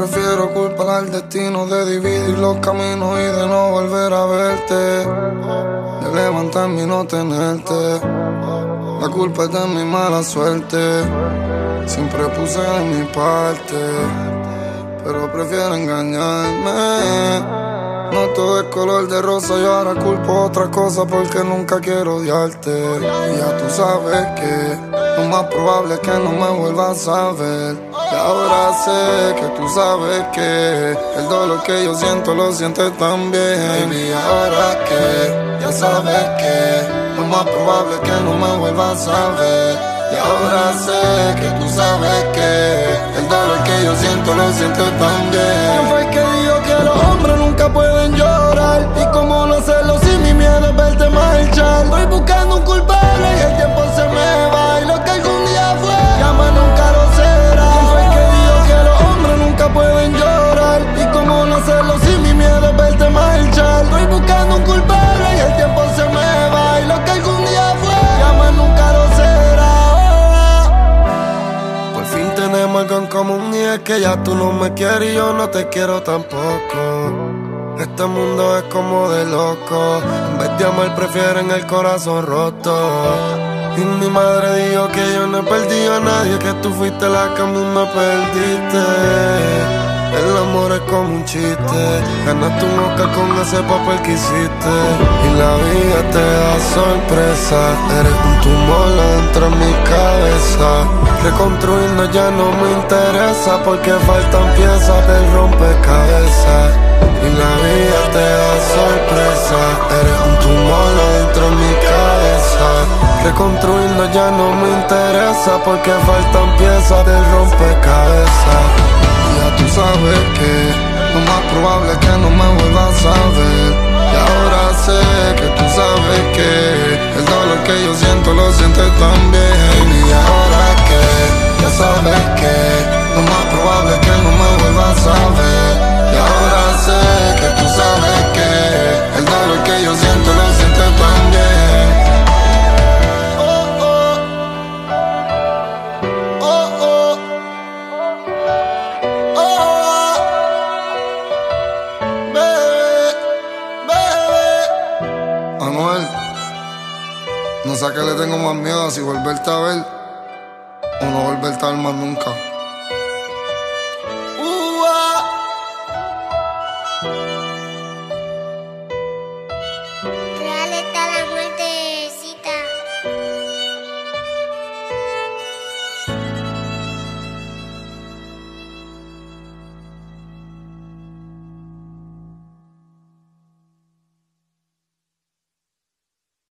prefiero culpar al destino de dividir los caminos y de no volver a verte. De levantarme y no tenerte. La culpa es de mi mala suerte. Siempre puse de mi parte, pero prefiero engañarme. No todo es color de rosa, yo ahora culpo otra cosa porque nunca quiero odiarte. Y ya tú sabes que lo más probable es que no me vuelvas a ver. Y ahora sé que tú sabes que el dolor que yo siento lo sientes también. Y ahora que ya sabes que lo más probable es que no me vuelvas a ver. Y ahora sé que tú sabes que el dolor que yo siento lo sientes también. fue que dijo que los hombres nunca pueden común y es que ya tú no me quieres y yo no te quiero tampoco. Este mundo es como de loco. En vez de amar, prefieren el corazón roto. Y mi madre dijo que yo no he perdido a nadie, que tú fuiste la que a mí me perdiste. El amor es como un chiste. Ganaste un Oscar con ese papel que hiciste. Y la vida te da sorpresa. Eres un tumor dentro de mi cabeza. Reconstruirnos ya no me interesa porque faltan piezas del rompecabezas. Y la vida te da sorpresa. Eres Reconstruirnos ya no me interesa porque faltan piezas del rompecabezas. Ya tú sabes que lo más probable es que no me vuelvas a ver. Y ahora sé que tú sabes que el dolor que yo siento lo sientes también. Y ahora que ya sabes que lo más probable es que no me vuelvas a ver. Y ahora sé que tú sabes que el dolor que yo siento no sé a qué le tengo más miedo, si volverte a ver o no volverte a ver más nunca.